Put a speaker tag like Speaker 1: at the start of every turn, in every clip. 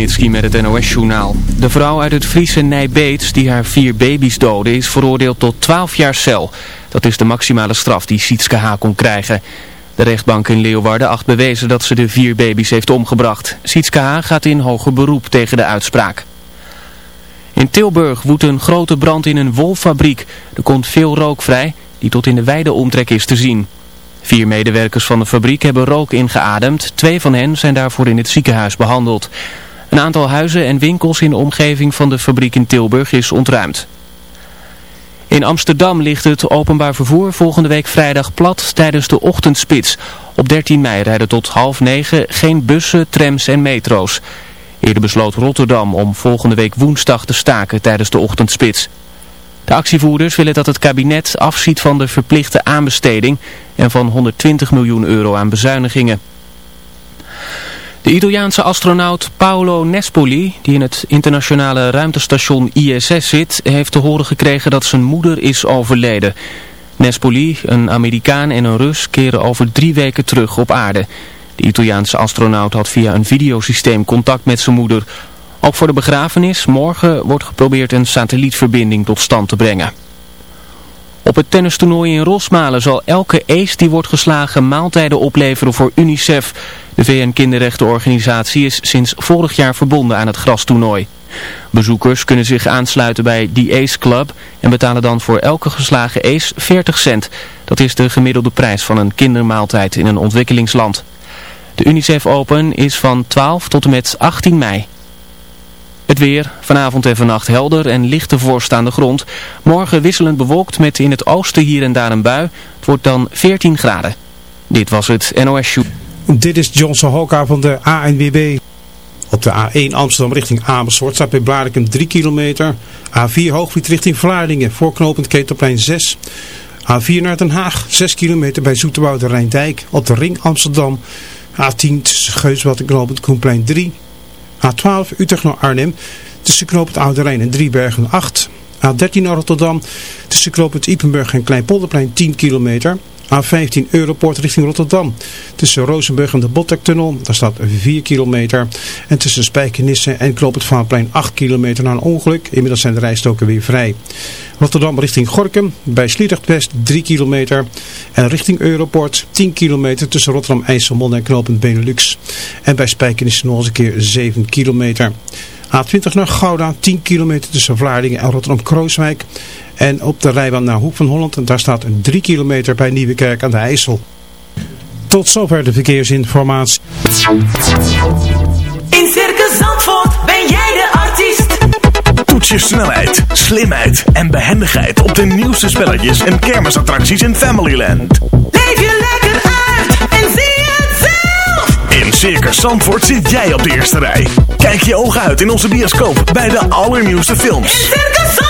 Speaker 1: Met het NOS-journaal. De vrouw uit het Friese Nijbeets die haar vier baby's doodde is veroordeeld tot 12 jaar cel. Dat is de maximale straf die Sietske H. kon krijgen. De rechtbank in Leeuwarden acht bewezen dat ze de vier baby's heeft omgebracht. Sietske H. gaat in hoger beroep tegen de uitspraak. In Tilburg woedt een grote brand in een wolfabriek. Er komt veel rook vrij die tot in de wijde omtrek is te zien. Vier medewerkers van de fabriek hebben rook ingeademd. Twee van hen zijn daarvoor in het ziekenhuis behandeld. Een aantal huizen en winkels in de omgeving van de fabriek in Tilburg is ontruimd. In Amsterdam ligt het openbaar vervoer volgende week vrijdag plat tijdens de ochtendspits. Op 13 mei rijden tot half negen geen bussen, trams en metro's. Eerder besloot Rotterdam om volgende week woensdag te staken tijdens de ochtendspits. De actievoerders willen dat het kabinet afziet van de verplichte aanbesteding en van 120 miljoen euro aan bezuinigingen. De Italiaanse astronaut Paolo Nespoli, die in het internationale ruimtestation ISS zit, heeft te horen gekregen dat zijn moeder is overleden. Nespoli, een Amerikaan en een Rus keren over drie weken terug op aarde. De Italiaanse astronaut had via een videosysteem contact met zijn moeder. Ook voor de begrafenis morgen wordt geprobeerd een satellietverbinding tot stand te brengen. Op het tennistoernooi in Rosmalen zal elke ace die wordt geslagen maaltijden opleveren voor UNICEF. De VN-kinderrechtenorganisatie is sinds vorig jaar verbonden aan het grastoernooi. Bezoekers kunnen zich aansluiten bij die Ace Club en betalen dan voor elke geslagen ace 40 cent. Dat is de gemiddelde prijs van een kindermaaltijd in een ontwikkelingsland. De UNICEF Open is van 12 tot en met 18 mei. Het weer, vanavond en vannacht helder en lichte vorst aan de grond. Morgen wisselend bewolkt met in het oosten hier en daar een bui. Het wordt dan 14 graden. Dit was het NOS.
Speaker 2: Dit is Johnson Hoka van de ANWB. Op de A1 Amsterdam richting Amersfoort staat bij Blarikum 3 kilometer. A4 Hoogvliet richting Vlaardingen, voorknopend Ketelplein 6. A4 naar Den Haag, 6 kilometer bij Zoeterwoude Rijndijk. Op de ring Amsterdam. A10 tussen Geuswald en Knopend Koenplein 3. A12 Utrecht naar Arnhem tussen knooppunt Oude Rijn en Driebergen 8. A13 naar Rotterdam tussen knooppunt Ipenburg en Kleinpolderplein 10 kilometer. A15 Europort richting Rotterdam. Tussen Rozenburg en de Botlektunnel, daar staat 4 kilometer. En tussen Spijkenisse en Kloop het Vaanplein 8 kilometer na een ongeluk. Inmiddels zijn de rijstoken weer vrij. Rotterdam richting Gorkum, bij Sliedrecht West 3 kilometer. En richting Europort 10 kilometer tussen Rotterdam, IJsselmonde en knooppunt Benelux. En bij Spijkenisse nog eens een keer 7 kilometer. A20 naar Gouda, 10 kilometer tussen Vlaardingen en Rotterdam-Krooswijk. En op de rijbaan naar Hoek van Holland, en daar staat 3 kilometer bij Nieuwekerk aan de IJssel. Tot zover de verkeersinformatie.
Speaker 3: In Circus Zandvoort ben jij de artiest.
Speaker 4: Toets je snelheid, slimheid en behendigheid op de nieuwste spelletjes en kermisattracties in Familyland.
Speaker 3: Leef je lekker uit en zie het zelf.
Speaker 4: In Circus Zandvoort zit jij op de eerste rij. Kijk je ogen uit in onze bioscoop bij de allernieuwste films.
Speaker 3: In Circus Zandvoort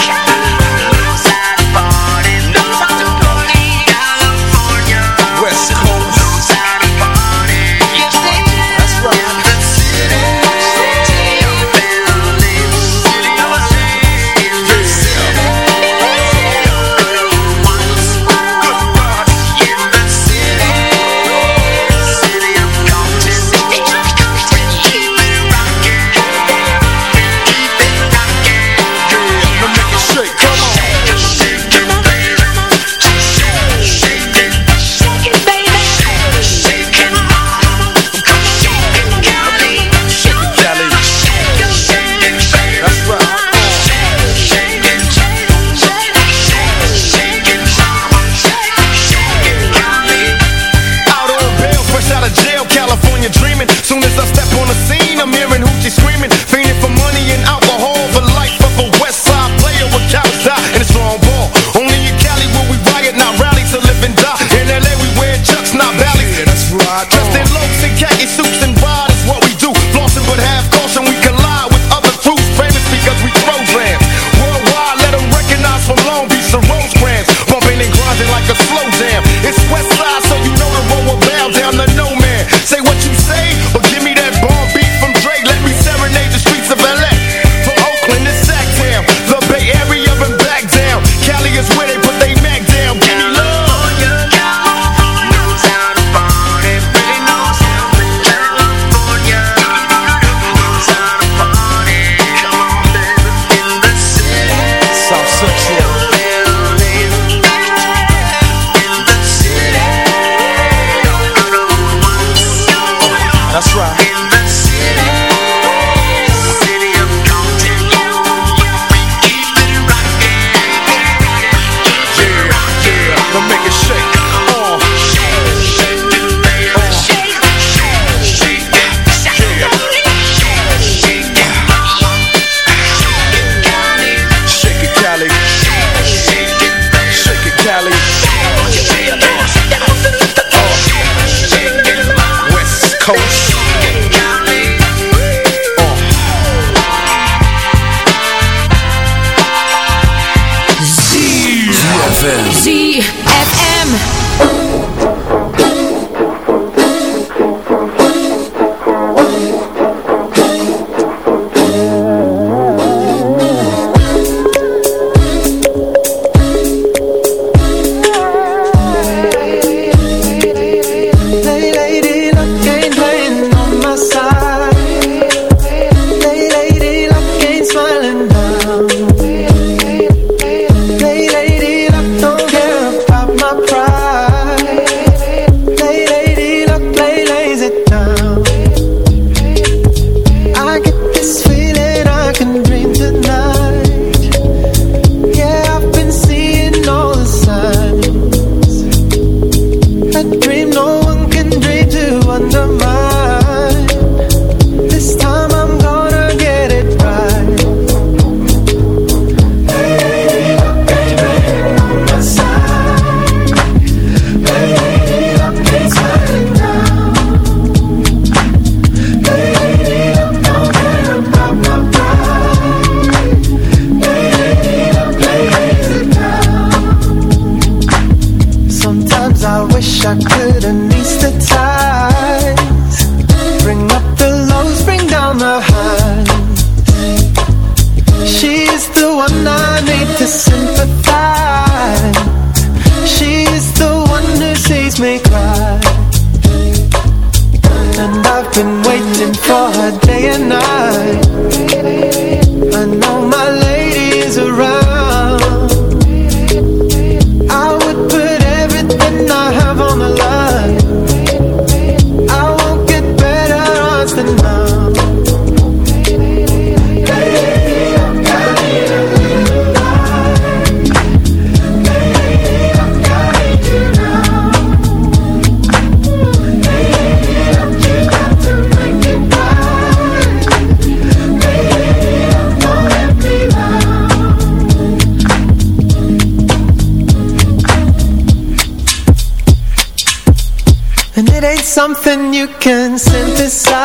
Speaker 5: something you can synthesize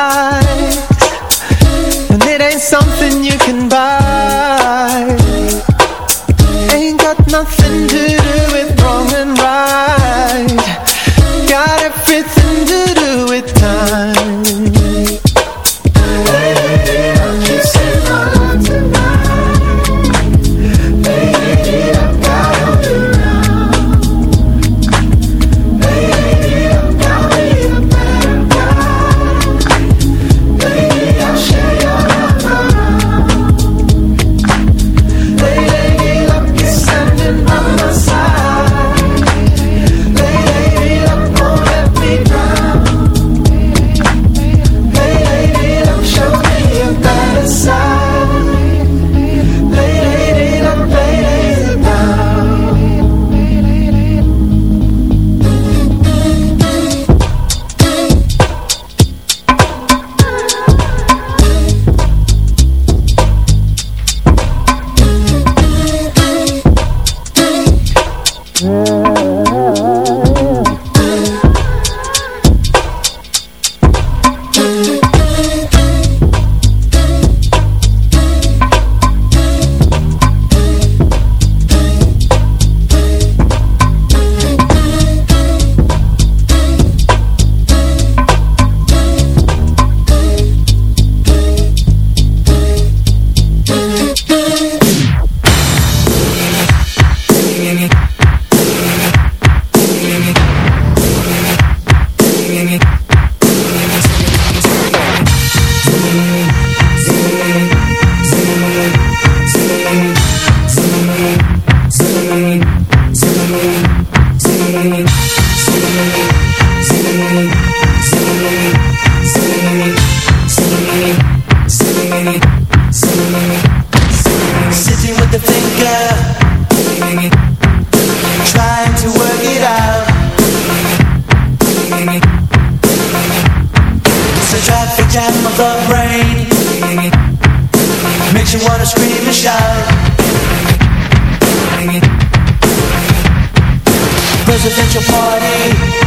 Speaker 5: The of rain Makes you wanna scream and
Speaker 6: shout. Presidential party.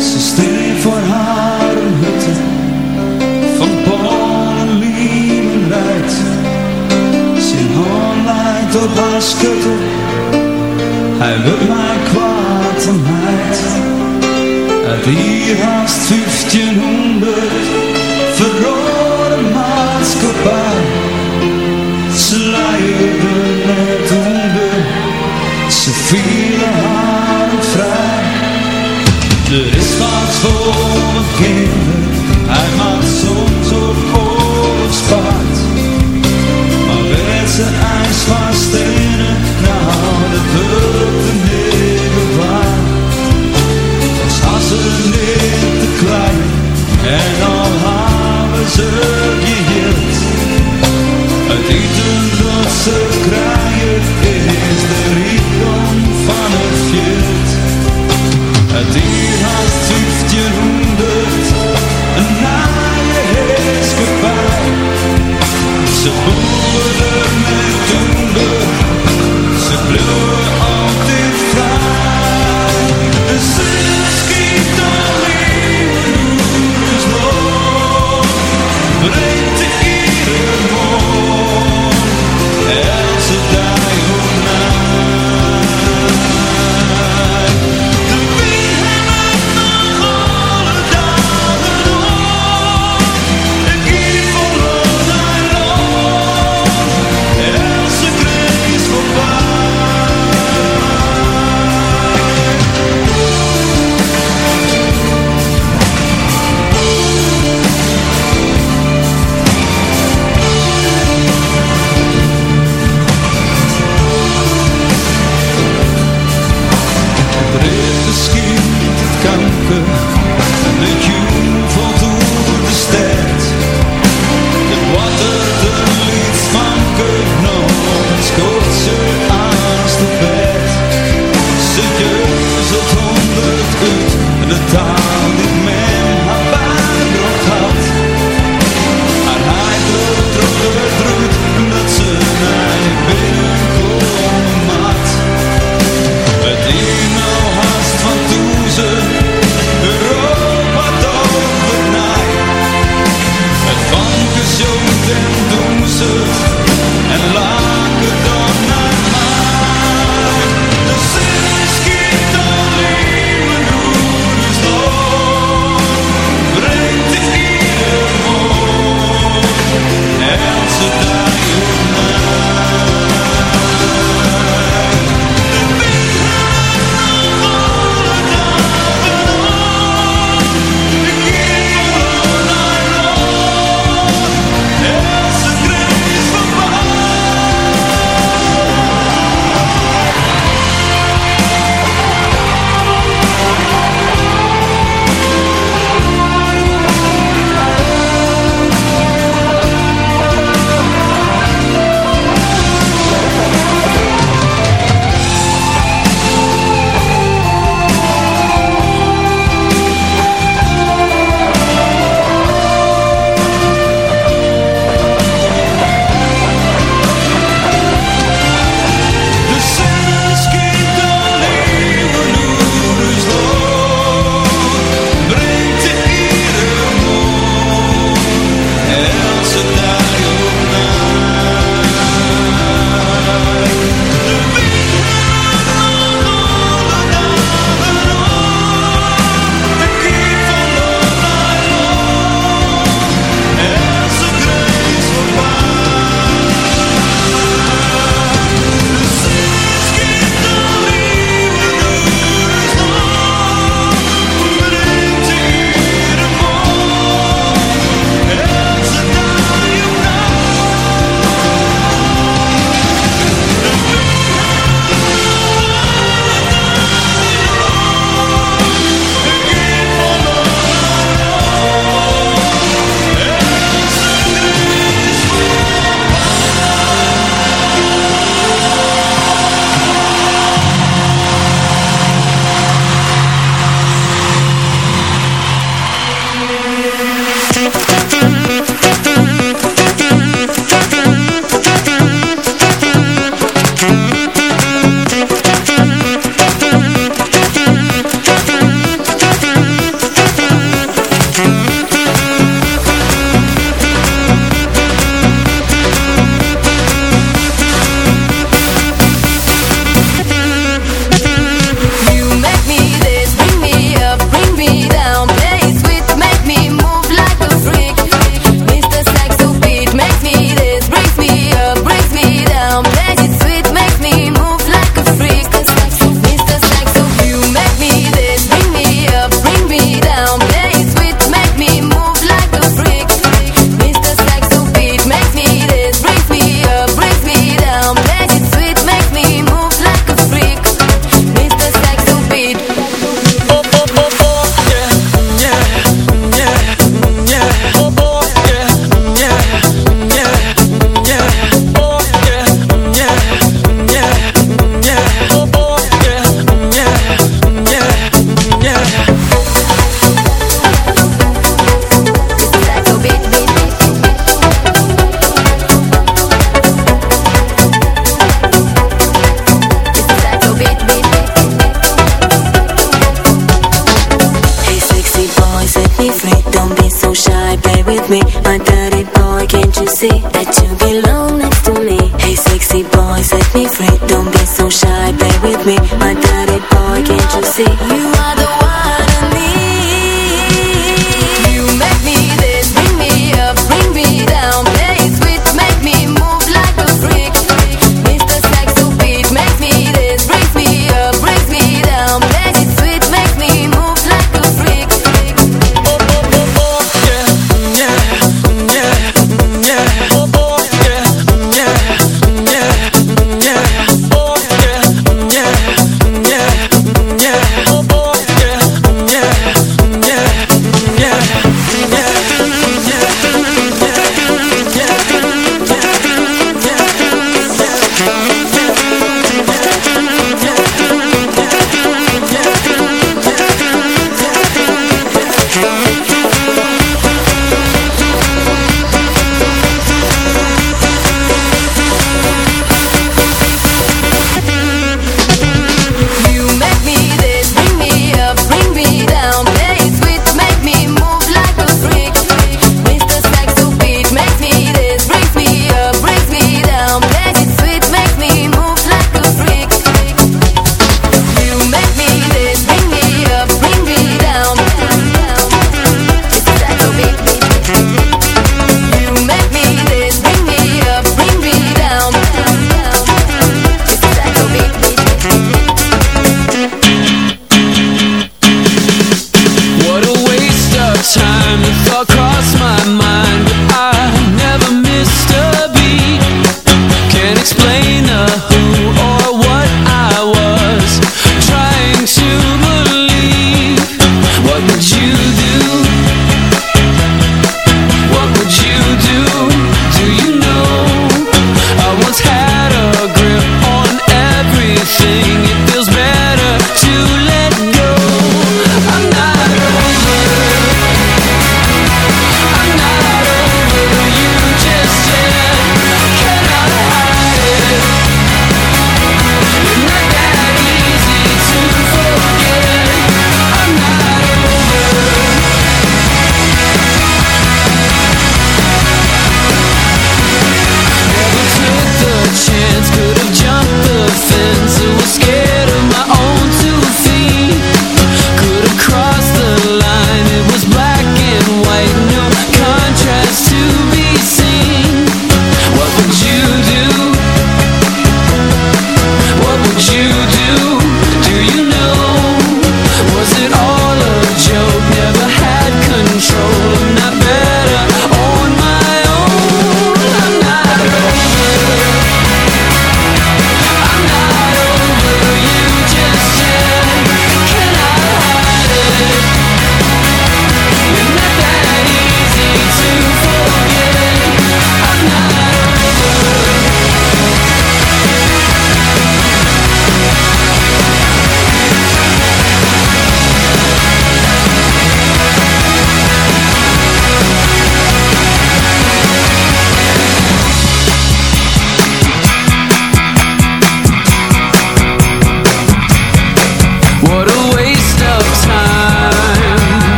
Speaker 6: Ze streef voor haar hutte van bonen, lieven, leidt. Zijn hand leidt op haar schutte, hij wil mij kwaad en heid. Uit hier haast 1500 verrode maatschappij, ze leiden net Er is wat voor mijn hij maakt soms ook oorlogspaard. Maar werd zijn ijs van stenen, nou dat hulp de nevel Als Was ze niet te klein en al hebben ze Ooh.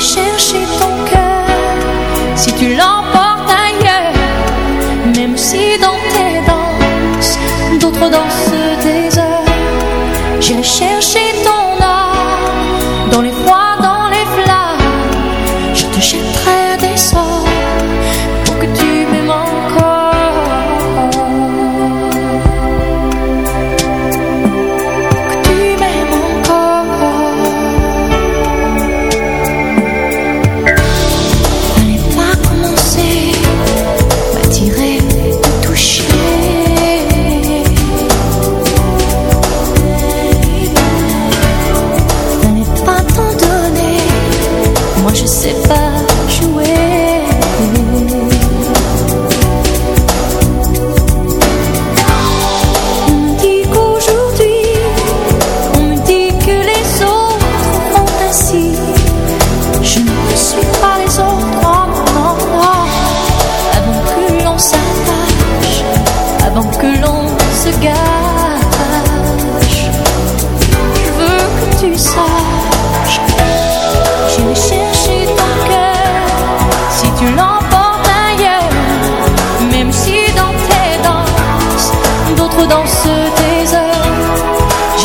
Speaker 6: 谁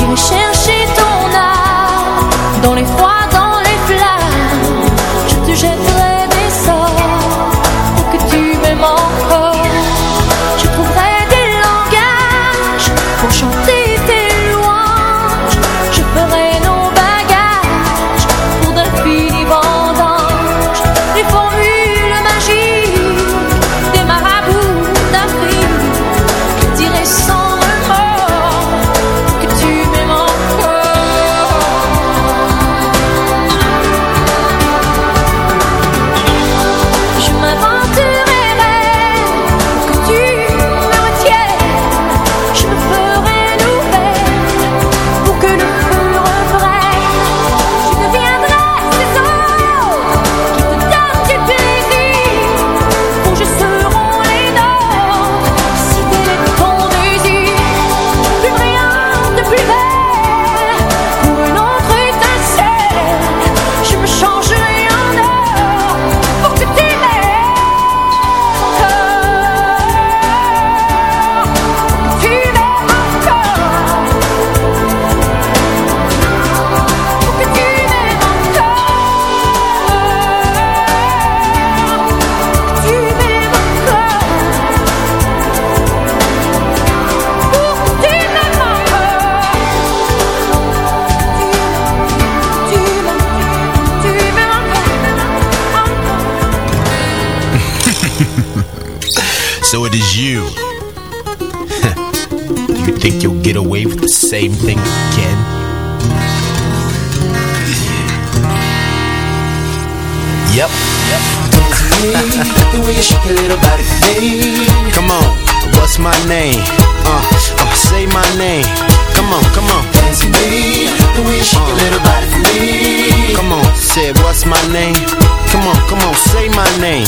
Speaker 6: you
Speaker 7: should same thing again? Yep.
Speaker 8: the way you shake your little body.
Speaker 7: Come on, what's my name? Uh, uh, say my name. Come on, come on.
Speaker 8: Dancing me, the way you shake your little body.
Speaker 7: Come on, say what's my name? Come on, come on, say my name.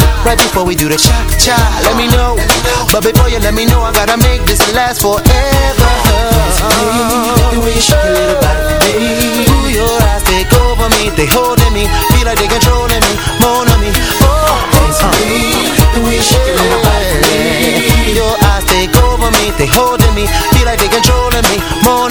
Speaker 7: Right before we do the cha cha, let me know. But before you let me know, I gotta make this last forever.
Speaker 8: Baby.
Speaker 7: Ooh, your eyes take over me, they holding me, feel like they controlling me, moan on me. Oh,
Speaker 8: your baby. Eyes take over me, they holding me, feel like they controlling me, moan